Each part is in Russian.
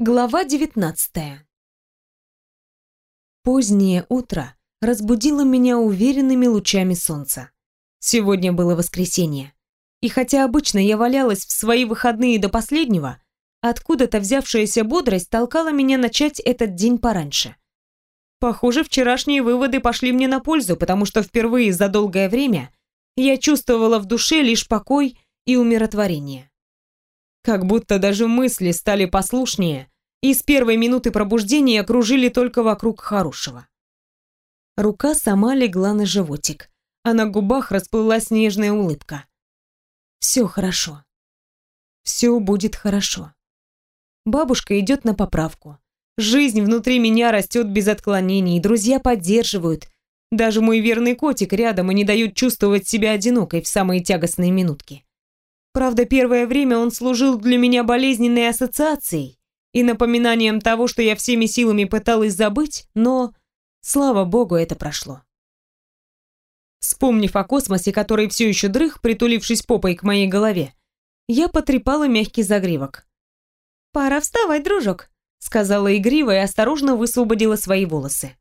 Глава 19 Позднее утро разбудило меня уверенными лучами солнца. Сегодня было воскресенье. И хотя обычно я валялась в свои выходные до последнего, откуда-то взявшаяся бодрость толкала меня начать этот день пораньше. Похоже, вчерашние выводы пошли мне на пользу, потому что впервые за долгое время я чувствовала в душе лишь покой и умиротворение. Как будто даже мысли стали послушнее, и с первой минуты пробуждения окружили только вокруг хорошего. Рука сама легла на животик, а на губах расплылась нежная улыбка. Все хорошо. Все будет хорошо. Бабушка идет на поправку. Жизнь внутри меня растет без отклонений, друзья поддерживают. Даже мой верный котик рядом и не дают чувствовать себя одинокой в самые тягостные минутки. Правда, первое время он служил для меня болезненной ассоциацией и напоминанием того, что я всеми силами пыталась забыть, но, слава богу, это прошло. Вспомнив о космосе, который все еще дрых, притулившись попой к моей голове, я потрепала мягкий загривок. «Пора вставать, дружок», — сказала игриво и осторожно высвободила свои волосы.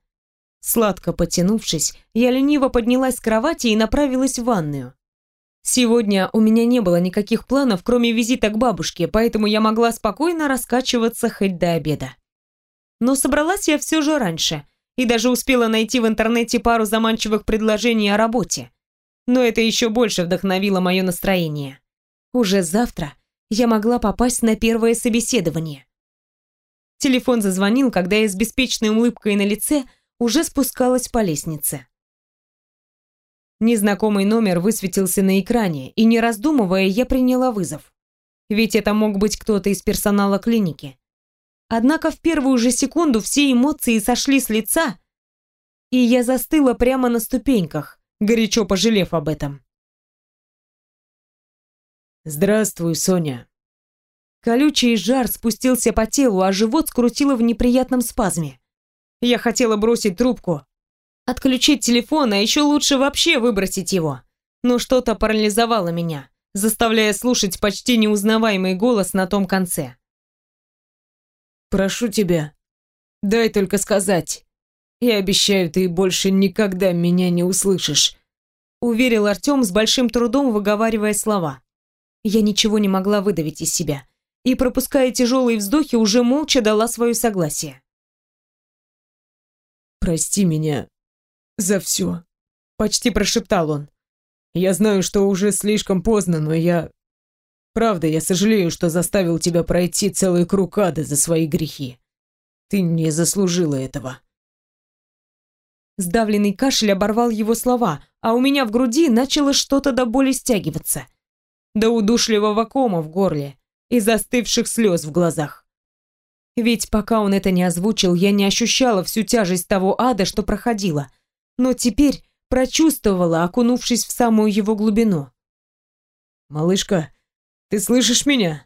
Сладко потянувшись, я лениво поднялась с кровати и направилась в ванную. Сегодня у меня не было никаких планов, кроме визита к бабушке, поэтому я могла спокойно раскачиваться хоть до обеда. Но собралась я все же раньше и даже успела найти в интернете пару заманчивых предложений о работе. Но это еще больше вдохновило мое настроение. Уже завтра я могла попасть на первое собеседование. Телефон зазвонил, когда я с беспечной улыбкой на лице уже спускалась по лестнице. Незнакомый номер высветился на экране, и не раздумывая, я приняла вызов. Ведь это мог быть кто-то из персонала клиники. Однако в первую же секунду все эмоции сошли с лица, и я застыла прямо на ступеньках, горячо пожалев об этом. «Здравствуй, Соня». Колючий жар спустился по телу, а живот скрутило в неприятном спазме. Я хотела бросить трубку, Отключить телефон, а еще лучше вообще выбросить его. Но что-то парализовало меня, заставляя слушать почти неузнаваемый голос на том конце. «Прошу тебя, дай только сказать. Я обещаю, ты больше никогда меня не услышишь», уверил Артем с большим трудом выговаривая слова. Я ничего не могла выдавить из себя и, пропуская тяжелые вздохи, уже молча дала свое согласие. «Прости меня за все», — почти прошептал он. «Я знаю, что уже слишком поздно, но я... Правда, я сожалею, что заставил тебя пройти целый круг за свои грехи. Ты не заслужила этого». Сдавленный кашель оборвал его слова, а у меня в груди начало что-то до боли стягиваться. До удушливого кома в горле и застывших слез в глазах. Ведь пока он это не озвучил, я не ощущала всю тяжесть того ада, что проходила, но теперь прочувствовала, окунувшись в самую его глубину. «Малышка, ты слышишь меня?»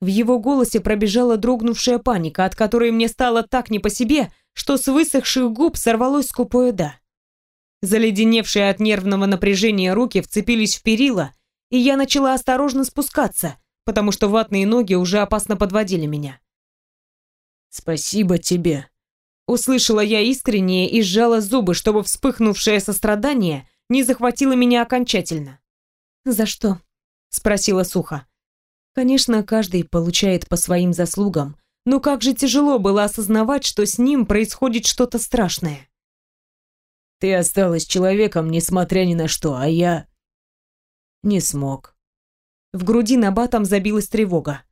В его голосе пробежала дрогнувшая паника, от которой мне стало так не по себе, что с высохших губ сорвалось скупое «да». Заледеневшие от нервного напряжения руки вцепились в перила, и я начала осторожно спускаться, потому что ватные ноги уже опасно подводили меня. «Спасибо тебе», Услышала я искреннее и сжала зубы, чтобы вспыхнувшее сострадание не захватило меня окончательно. «За что?» — спросила сухо. Конечно, каждый получает по своим заслугам, но как же тяжело было осознавать, что с ним происходит что-то страшное. Ты осталась человеком, несмотря ни на что, а я... не смог. В груди на батом забилась тревога.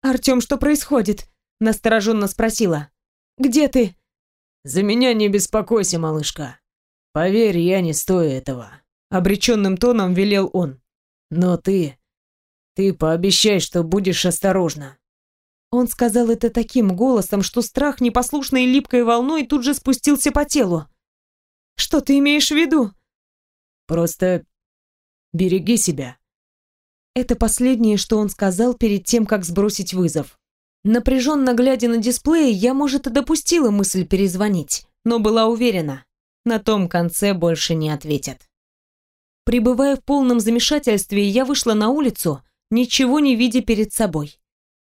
«Артём, что происходит?» — настороженно спросила. «Где ты?» «За меня не беспокойся, малышка. Поверь, я не стою этого», — обреченным тоном велел он. «Но ты... ты пообещай, что будешь осторожна». Он сказал это таким голосом, что страх непослушной липкой волной тут же спустился по телу. «Что ты имеешь в виду?» «Просто береги себя». Это последнее, что он сказал перед тем, как сбросить вызов. Напряженно глядя на дисплей, я, может, и допустила мысль перезвонить, но была уверена, на том конце больше не ответят. Прибывая в полном замешательстве, я вышла на улицу, ничего не видя перед собой.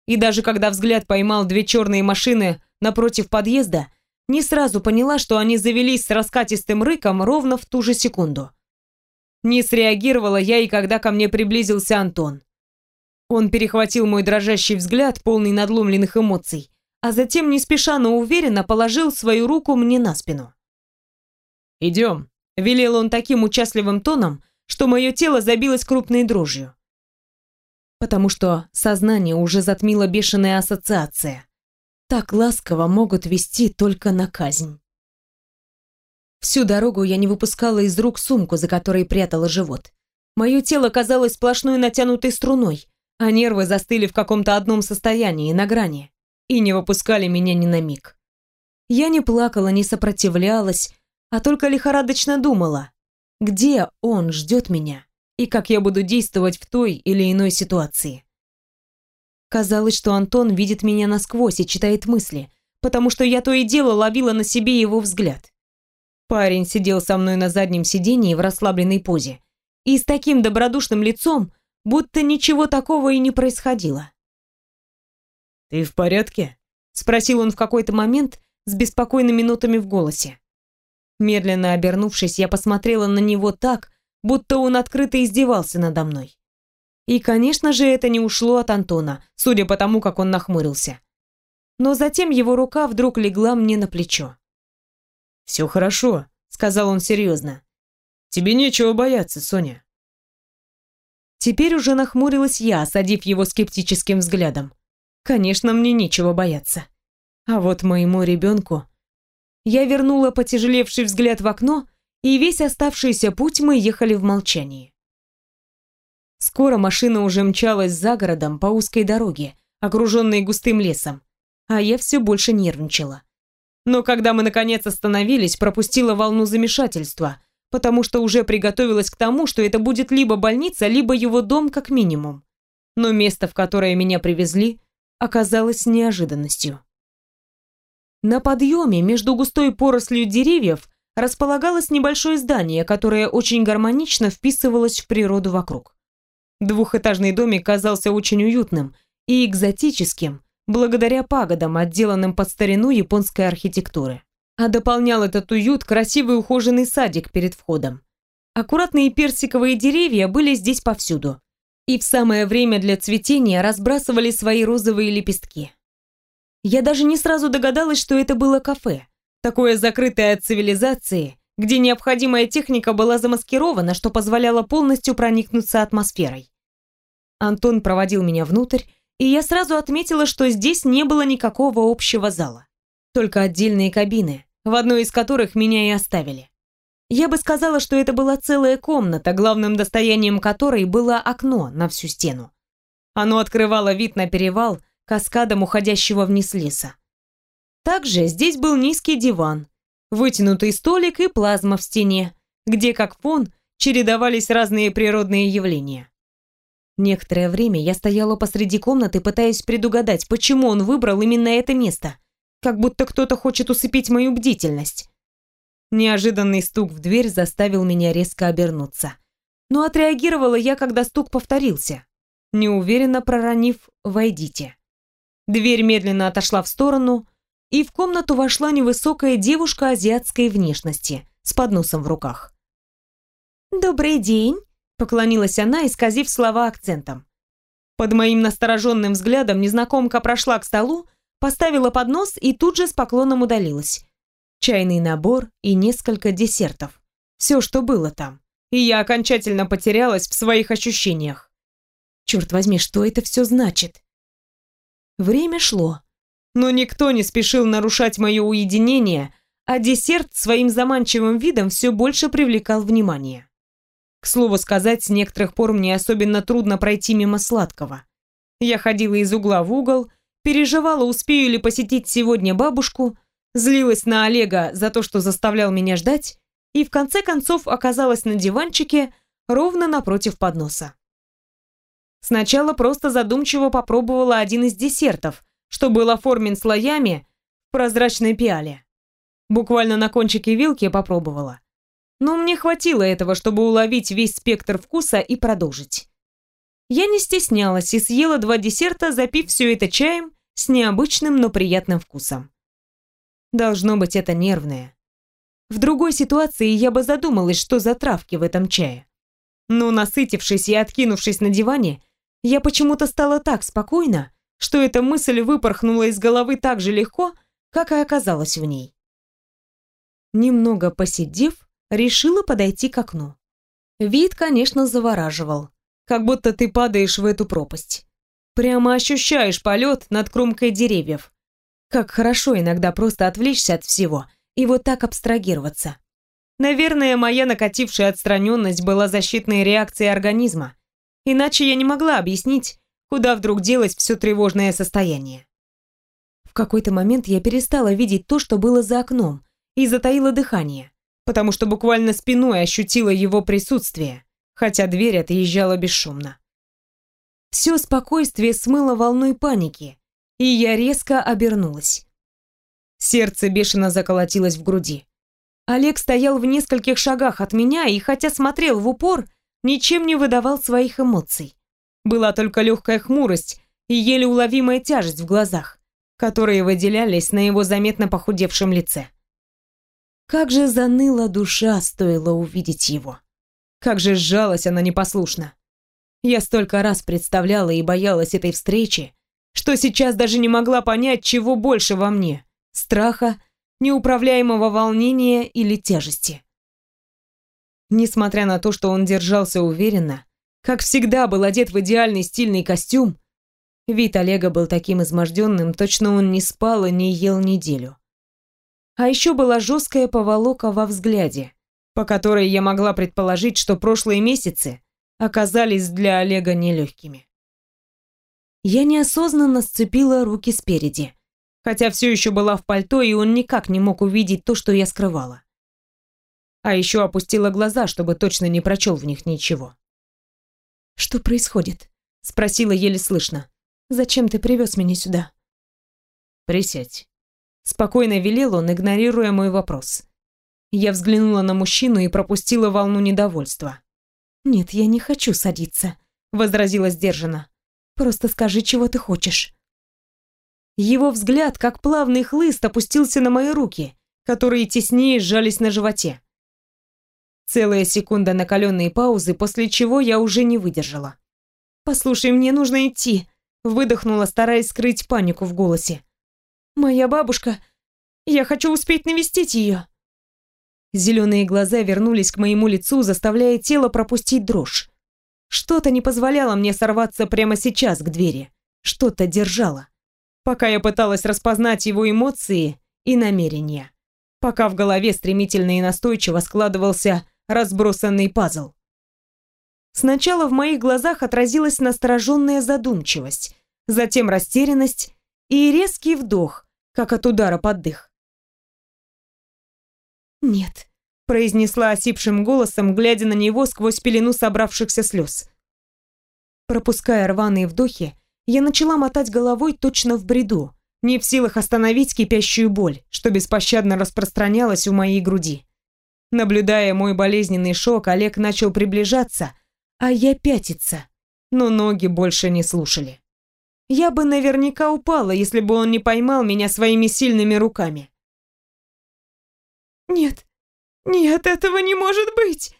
И даже когда взгляд поймал две черные машины напротив подъезда, не сразу поняла, что они завелись с раскатистым рыком ровно в ту же секунду. Не среагировала я и когда ко мне приблизился Антон. Он перехватил мой дрожащий взгляд, полный надломленных эмоций, а затем не спеша, но уверенно положил свою руку мне на спину. «Идем», — велел он таким участливым тоном, что мое тело забилось крупной дрожью. Потому что сознание уже затмило бешеная ассоциация. Так ласково могут вести только на казнь. Всю дорогу я не выпускала из рук сумку, за которой прятала живот. Мое тело казалось сплошной натянутой струной, а нервы застыли в каком-то одном состоянии, на грани, и не выпускали меня ни на миг. Я не плакала, не сопротивлялась, а только лихорадочно думала, где он ждет меня и как я буду действовать в той или иной ситуации. Казалось, что Антон видит меня насквозь и читает мысли, потому что я то и дело ловила на себе его взгляд. Парень сидел со мной на заднем сидении в расслабленной позе и с таким добродушным лицом, будто ничего такого и не происходило. «Ты в порядке?» — спросил он в какой-то момент с беспокойными нотами в голосе. Медленно обернувшись, я посмотрела на него так, будто он открыто издевался надо мной. И, конечно же, это не ушло от Антона, судя по тому, как он нахмурился. Но затем его рука вдруг легла мне на плечо. «Все хорошо», — сказал он серьезно. «Тебе нечего бояться, Соня. Теперь уже нахмурилась я, осадив его скептическим взглядом. Конечно, мне нечего бояться. А вот моему ребенку... Я вернула потяжелевший взгляд в окно, и весь оставшийся путь мы ехали в молчании. Скоро машина уже мчалась за городом по узкой дороге, окруженной густым лесом, а я все больше нервничала. Но когда мы наконец остановились, пропустила волну замешательства — потому что уже приготовилась к тому, что это будет либо больница, либо его дом как минимум. Но место, в которое меня привезли, оказалось неожиданностью. На подъеме между густой порослью деревьев располагалось небольшое здание, которое очень гармонично вписывалось в природу вокруг. Двухэтажный домик казался очень уютным и экзотическим, благодаря пагодам, отделанным под старину японской архитектуры а дополнял этот уют красивый ухоженный садик перед входом. Аккуратные персиковые деревья были здесь повсюду, и в самое время для цветения разбрасывали свои розовые лепестки. Я даже не сразу догадалась, что это было кафе, такое закрытое от цивилизации, где необходимая техника была замаскирована, что позволяло полностью проникнуться атмосферой. Антон проводил меня внутрь, и я сразу отметила, что здесь не было никакого общего зала. Только отдельные кабины, в одной из которых меня и оставили. Я бы сказала, что это была целая комната, главным достоянием которой было окно на всю стену. Оно открывало вид на перевал, каскадом уходящего вниз леса. Также здесь был низкий диван, вытянутый столик и плазма в стене, где, как фон, чередовались разные природные явления. Некоторое время я стояла посреди комнаты, пытаясь предугадать, почему он выбрал именно это место – как будто кто-то хочет усыпить мою бдительность. Неожиданный стук в дверь заставил меня резко обернуться. Но отреагировала я, когда стук повторился, неуверенно проронив «Войдите». Дверь медленно отошла в сторону, и в комнату вошла невысокая девушка азиатской внешности с подносом в руках. «Добрый день», — поклонилась она, исказив слова акцентом. Под моим настороженным взглядом незнакомка прошла к столу поставила поднос и тут же с поклоном удалилась. Чайный набор и несколько десертов. Все, что было там. И я окончательно потерялась в своих ощущениях. Черт возьми, что это все значит? Время шло, но никто не спешил нарушать мое уединение, а десерт своим заманчивым видом все больше привлекал внимание. К слову сказать, с некоторых пор мне особенно трудно пройти мимо сладкого. Я ходила из угла в угол, переживала, успею ли посетить сегодня бабушку, злилась на Олега за то, что заставлял меня ждать, и в конце концов оказалась на диванчике ровно напротив подноса. Сначала просто задумчиво попробовала один из десертов, что был оформлен слоями в прозрачной пиале. Буквально на кончике вилки попробовала. Но мне хватило этого, чтобы уловить весь спектр вкуса и продолжить. Я не стеснялась и съела два десерта, запив все это чаем с необычным, но приятным вкусом. Должно быть, это нервное. В другой ситуации я бы задумалась, что за травки в этом чае. Но насытившись и откинувшись на диване, я почему-то стала так спокойна, что эта мысль выпорхнула из головы так же легко, как и оказалась в ней. Немного посидев, решила подойти к окну. Вид, конечно, завораживал, как будто ты падаешь в эту пропасть. Прямо ощущаешь полет над кромкой деревьев. Как хорошо иногда просто отвлечься от всего и вот так абстрагироваться. Наверное, моя накатившая отстраненность была защитной реакцией организма, иначе я не могла объяснить, куда вдруг делось все тревожное состояние. В какой-то момент я перестала видеть то, что было за окном, и затаила дыхание, потому что буквально спиной ощутила его присутствие, хотя дверь отъезжала бесшумно. Все спокойствие смыло волной паники, и я резко обернулась. Сердце бешено заколотилось в груди. Олег стоял в нескольких шагах от меня и, хотя смотрел в упор, ничем не выдавал своих эмоций. Была только легкая хмурость и еле уловимая тяжесть в глазах, которые выделялись на его заметно похудевшем лице. Как же заныла душа, стоило увидеть его. Как же сжалась она непослушно. Я столько раз представляла и боялась этой встречи, что сейчас даже не могла понять, чего больше во мне – страха, неуправляемого волнения или тяжести. Несмотря на то, что он держался уверенно, как всегда был одет в идеальный стильный костюм, вид Олега был таким изможденным, точно он не спал и не ел неделю. А еще была жесткая поволока во взгляде, по которой я могла предположить, что прошлые месяцы оказались для Олега нелегкими. Я неосознанно сцепила руки спереди, хотя все еще была в пальто, и он никак не мог увидеть то, что я скрывала. А еще опустила глаза, чтобы точно не прочел в них ничего. «Что происходит?» — спросила еле слышно. «Зачем ты привез меня сюда?» «Присядь», — спокойно велел он, игнорируя мой вопрос. Я взглянула на мужчину и пропустила волну недовольства. «Нет, я не хочу садиться», — возразила сдержанно. «Просто скажи, чего ты хочешь». Его взгляд, как плавный хлыст, опустился на мои руки, которые теснее сжались на животе. Целая секунда накаленной паузы, после чего я уже не выдержала. «Послушай, мне нужно идти», — выдохнула, стараясь скрыть панику в голосе. «Моя бабушка... Я хочу успеть навестить ее». Зеленые глаза вернулись к моему лицу, заставляя тело пропустить дрожь. Что-то не позволяло мне сорваться прямо сейчас к двери. Что-то держало. Пока я пыталась распознать его эмоции и намерения. Пока в голове стремительно и настойчиво складывался разбросанный пазл. Сначала в моих глазах отразилась настороженная задумчивость, затем растерянность и резкий вдох, как от удара под дых. «Нет», — произнесла осипшим голосом, глядя на него сквозь пелену собравшихся слез. Пропуская рваные вдохи, я начала мотать головой точно в бреду, не в силах остановить кипящую боль, что беспощадно распространялась у моей груди. Наблюдая мой болезненный шок, Олег начал приближаться, а я пятиться, но ноги больше не слушали. Я бы наверняка упала, если бы он не поймал меня своими сильными руками. «Нет, нет, этого не может быть!»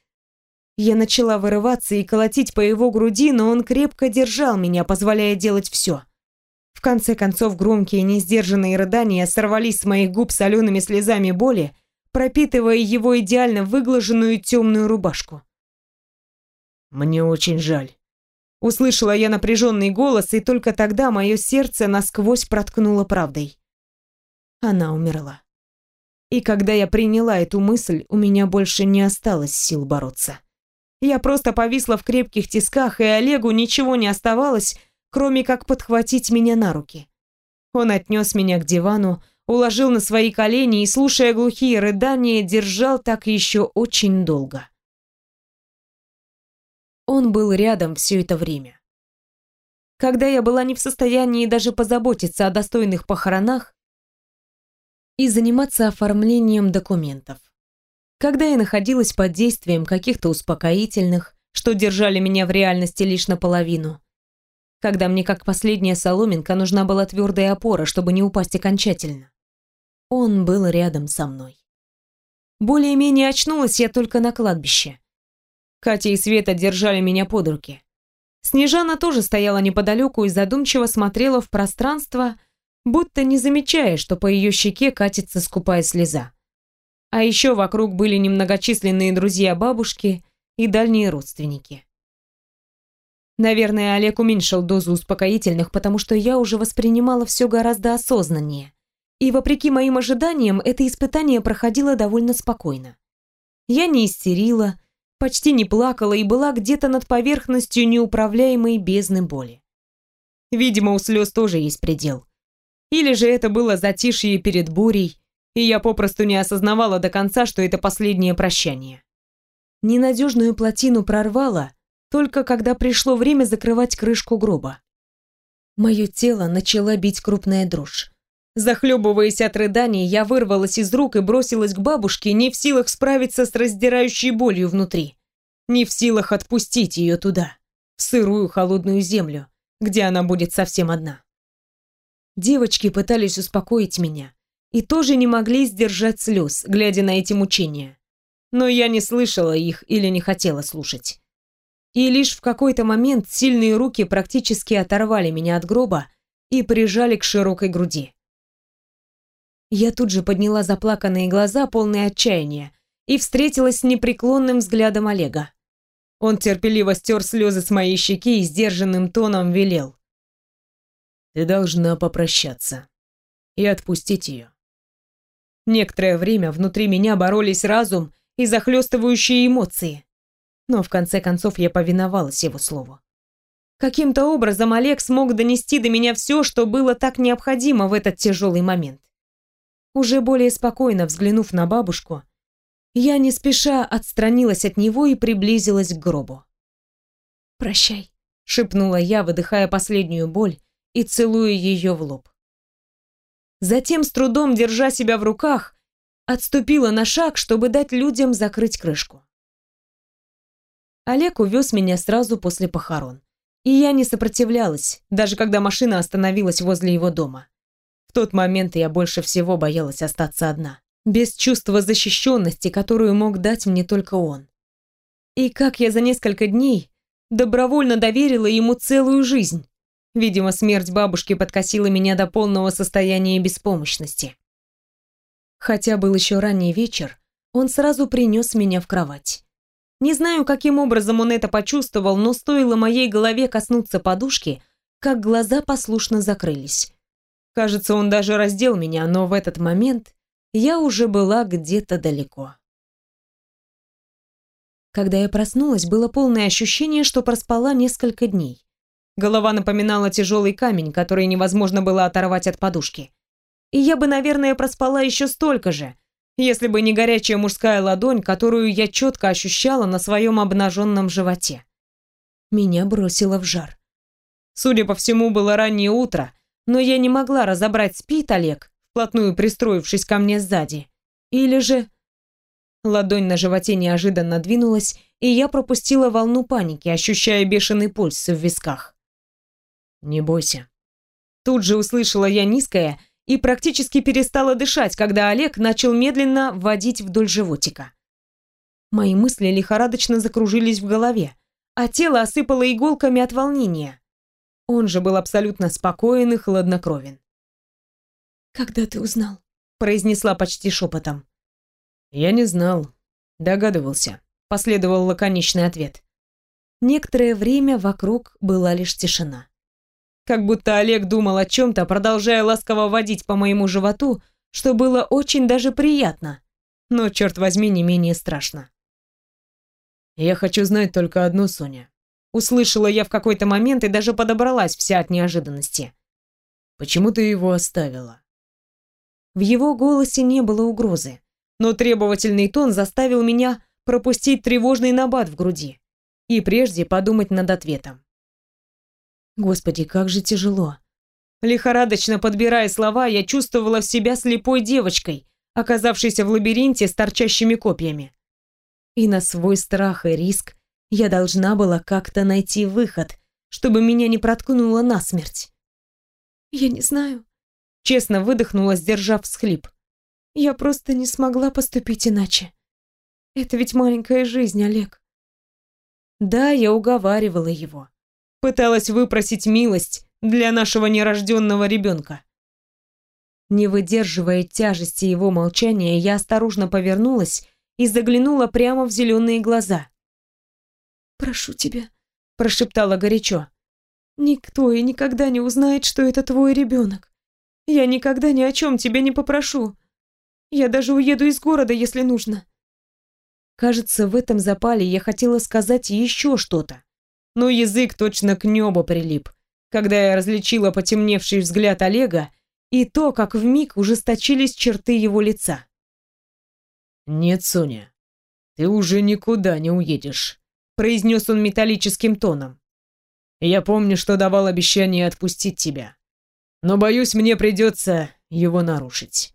Я начала вырываться и колотить по его груди, но он крепко держал меня, позволяя делать все. В конце концов, громкие несдержанные рыдания сорвались с моих губ солеными слезами боли, пропитывая его идеально выглаженную темную рубашку. «Мне очень жаль». Услышала я напряженный голос, и только тогда мое сердце насквозь проткнуло правдой. Она умерла. И когда я приняла эту мысль, у меня больше не осталось сил бороться. Я просто повисла в крепких тисках, и Олегу ничего не оставалось, кроме как подхватить меня на руки. Он отнес меня к дивану, уложил на свои колени и, слушая глухие рыдания, держал так еще очень долго. Он был рядом все это время. Когда я была не в состоянии даже позаботиться о достойных похоронах, и заниматься оформлением документов. Когда я находилась под действием каких-то успокоительных, что держали меня в реальности лишь наполовину. Когда мне, как последняя соломинка, нужна была твердая опора, чтобы не упасть окончательно. Он был рядом со мной. Более-менее очнулась я только на кладбище. Катя и Света держали меня под руки. Снежана тоже стояла неподалеку и задумчиво смотрела в пространство, будто не замечая, что по ее щеке катится скупая слеза. А еще вокруг были немногочисленные друзья бабушки и дальние родственники. Наверное, Олег уменьшил дозу успокоительных, потому что я уже воспринимала все гораздо осознаннее. И вопреки моим ожиданиям, это испытание проходило довольно спокойно. Я не истерила, почти не плакала и была где-то над поверхностью неуправляемой бездны боли. Видимо, у слез тоже есть предел. Или же это было затишье перед бурей, и я попросту не осознавала до конца, что это последнее прощание. Ненадежную плотину прорвало, только когда пришло время закрывать крышку гроба. Мое тело начала бить крупная дрожь. Захлебываясь от рыданий, я вырвалась из рук и бросилась к бабушке, не в силах справиться с раздирающей болью внутри. Не в силах отпустить ее туда, в сырую холодную землю, где она будет совсем одна. Девочки пытались успокоить меня и тоже не могли сдержать слез, глядя на эти мучения. Но я не слышала их или не хотела слушать. И лишь в какой-то момент сильные руки практически оторвали меня от гроба и прижали к широкой груди. Я тут же подняла заплаканные глаза, полные отчаяния, и встретилась с непреклонным взглядом Олега. Он терпеливо стер слезы с моей щеки и сдержанным тоном велел. «Ты должна попрощаться и отпустить ее». Некоторое время внутри меня боролись разум и захлестывающие эмоции но в конце концов я повиновалась его слову. Каким-то образом Олег смог донести до меня все, что было так необходимо в этот тяжелый момент. Уже более спокойно взглянув на бабушку, я не спеша отстранилась от него и приблизилась к гробу. «Прощай», — шепнула я, выдыхая последнюю боль и целуя ее в лоб. Затем, с трудом держа себя в руках, отступила на шаг, чтобы дать людям закрыть крышку. Олег увез меня сразу после похорон. И я не сопротивлялась, даже когда машина остановилась возле его дома. В тот момент я больше всего боялась остаться одна, без чувства защищенности, которую мог дать мне только он. И как я за несколько дней добровольно доверила ему целую жизнь. Видимо, смерть бабушки подкосила меня до полного состояния беспомощности. Хотя был еще ранний вечер, он сразу принес меня в кровать. Не знаю, каким образом он это почувствовал, но стоило моей голове коснуться подушки, как глаза послушно закрылись. Кажется, он даже раздел меня, но в этот момент я уже была где-то далеко. Когда я проснулась, было полное ощущение, что проспала несколько дней. Голова напоминала тяжелый камень, который невозможно было оторвать от подушки. И я бы, наверное, проспала еще столько же, если бы не горячая мужская ладонь, которую я четко ощущала на своем обнаженном животе. Меня бросило в жар. Судя по всему, было раннее утро, но я не могла разобрать, спит Олег, вплотную пристроившись ко мне сзади. Или же... Ладонь на животе неожиданно двинулась, и я пропустила волну паники, ощущая бешеный пульс в висках. «Не бойся». Тут же услышала я низкое, и практически перестала дышать, когда Олег начал медленно вводить вдоль животика. Мои мысли лихорадочно закружились в голове, а тело осыпало иголками от волнения. Он же был абсолютно спокоен и хладнокровен. «Когда ты узнал?» – произнесла почти шепотом. «Я не знал. Догадывался», – последовал лаконичный ответ. Некоторое время вокруг была лишь тишина. Как будто Олег думал о чем-то, продолжая ласково водить по моему животу, что было очень даже приятно, но, черт возьми, не менее страшно. «Я хочу знать только одну, Соня». Услышала я в какой-то момент и даже подобралась вся от неожиданности. «Почему ты его оставила?» В его голосе не было угрозы, но требовательный тон заставил меня пропустить тревожный набат в груди и прежде подумать над ответом. Господи, как же тяжело. Лихорадочно подбирая слова, я чувствовала себя слепой девочкой, оказавшейся в лабиринте с торчащими копьями. И на свой страх и риск Я должна была как-то найти выход, чтобы меня не проткнуло насмерть. Я не знаю. Честно выдохнула, сдержав всхлип. Я просто не смогла поступить иначе. Это ведь маленькая жизнь, Олег. Да, я уговаривала его. Пыталась выпросить милость для нашего нерожденного ребенка. Не выдерживая тяжести его молчания, я осторожно повернулась и заглянула прямо в зеленые глаза. «Прошу тебя», — прошептала горячо. «Никто и никогда не узнает, что это твой ребенок. Я никогда ни о чем тебя не попрошу. Я даже уеду из города, если нужно». Кажется, в этом запале я хотела сказать еще что-то, но язык точно к небу прилип, когда я различила потемневший взгляд Олега и то, как вмиг ужесточились черты его лица. «Нет, Соня, ты уже никуда не уедешь», — произнес он металлическим тоном. «Я помню, что давал обещание отпустить тебя, но, боюсь, мне придется его нарушить».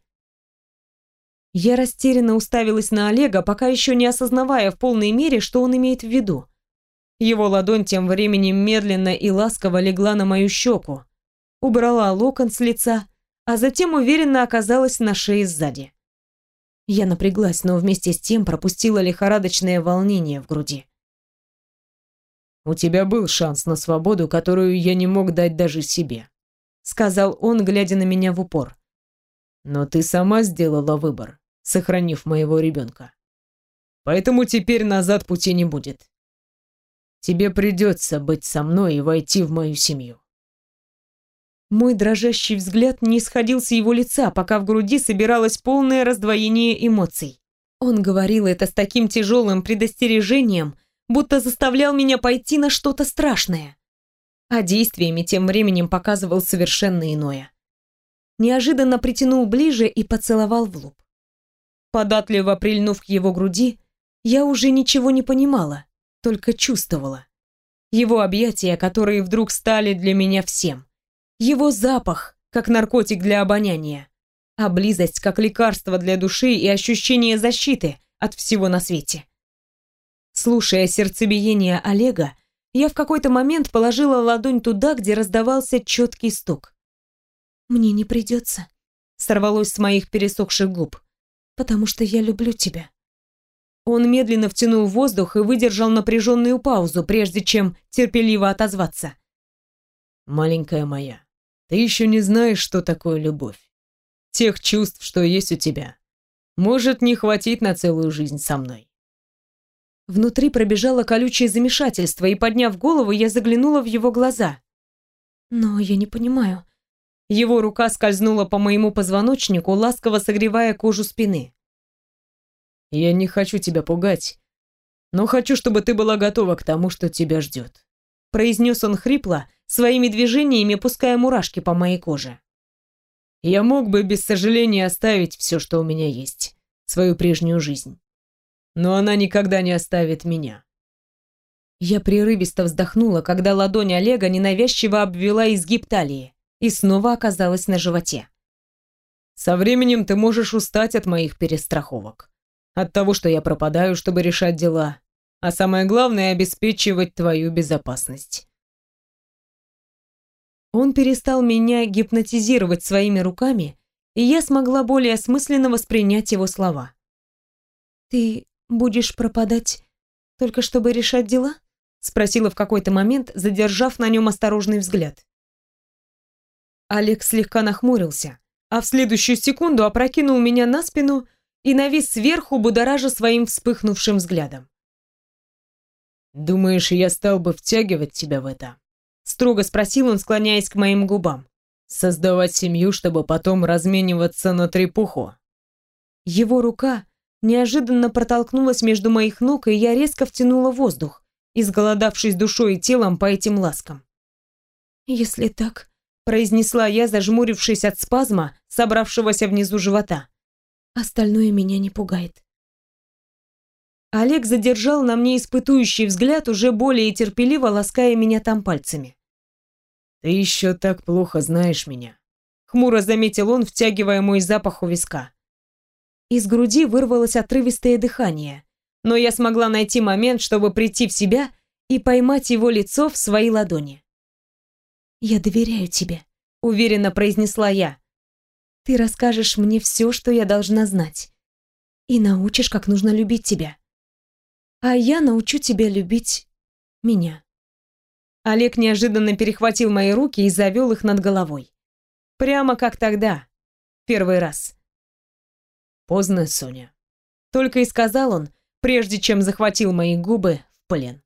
Я растерянно уставилась на Олега, пока еще не осознавая в полной мере, что он имеет в виду. Его ладонь тем временем медленно и ласково легла на мою щеку, убрала локон с лица, а затем уверенно оказалась на шее сзади. Я напряглась, но вместе с тем пропустила лихорадочное волнение в груди. «У тебя был шанс на свободу, которую я не мог дать даже себе», сказал он, глядя на меня в упор. «Но ты сама сделала выбор, сохранив моего ребенка. Поэтому теперь назад пути не будет. Тебе придется быть со мной и войти в мою семью. Мой дрожащий взгляд не сходил с его лица, пока в груди собиралось полное раздвоение эмоций. Он говорил это с таким тяжелым предостережением, будто заставлял меня пойти на что-то страшное. А действиями тем временем показывал совершенно иное. Неожиданно притянул ближе и поцеловал в лоб. Податливо прильнув к его груди, я уже ничего не понимала, только чувствовала. Его объятия, которые вдруг стали для меня всем. Его запах, как наркотик для обоняния, а близость, как лекарство для души и ощущение защиты от всего на свете. Слушая сердцебиение Олега, я в какой-то момент положила ладонь туда, где раздавался четкий стук. «Мне не придется», — сорвалось с моих пересохших губ, «потому что я люблю тебя». Он медленно втянул воздух и выдержал напряженную паузу, прежде чем терпеливо отозваться. «Маленькая моя, ты еще не знаешь, что такое любовь. Тех чувств, что есть у тебя, может не хватить на целую жизнь со мной. Внутри пробежало колючее замешательство, и, подняв голову, я заглянула в его глаза. Но я не понимаю. Его рука скользнула по моему позвоночнику, ласково согревая кожу спины. Я не хочу тебя пугать, но хочу, чтобы ты была готова к тому, что тебя ждет. Произнес он хрипло, своими движениями пуская мурашки по моей коже. Я мог бы без сожаления оставить все, что у меня есть, свою прежнюю жизнь. Но она никогда не оставит меня. Я прерывисто вздохнула, когда ладонь Олега ненавязчиво обвела изгиб талии и снова оказалась на животе. Со временем ты можешь устать от моих перестраховок. От того, что я пропадаю, чтобы решать дела. А самое главное — обеспечивать твою безопасность. Он перестал меня гипнотизировать своими руками, и я смогла более осмысленно воспринять его слова. «Ты будешь пропадать только чтобы решать дела?» спросила в какой-то момент, задержав на нем осторожный взгляд. Олег слегка нахмурился, а в следующую секунду опрокинул меня на спину и навис сверху, будоража своим вспыхнувшим взглядом. «Думаешь, я стал бы втягивать тебя в это?» Строго спросил он, склоняясь к моим губам. «Создавать семью, чтобы потом размениваться на трепуху?» Его рука неожиданно протолкнулась между моих ног, и я резко втянула воздух, изголодавшись душой и телом по этим ласкам. «Если так», — произнесла я, зажмурившись от спазма, собравшегося внизу живота, — «остальное меня не пугает». Олег задержал на мне испытующий взгляд, уже более терпеливо лаская меня там пальцами. «Ты еще так плохо знаешь меня», — хмуро заметил он, втягивая мой запах у виска. Из груди вырвалось отрывистое дыхание, но я смогла найти момент, чтобы прийти в себя и поймать его лицо в свои ладони. «Я доверяю тебе», — уверенно произнесла я. «Ты расскажешь мне все, что я должна знать, и научишь, как нужно любить тебя. А я научу тебя любить меня». Олег неожиданно перехватил мои руки и завел их над головой. Прямо как тогда, первый раз. «Поздно, Соня», — только и сказал он, прежде чем захватил мои губы в плен.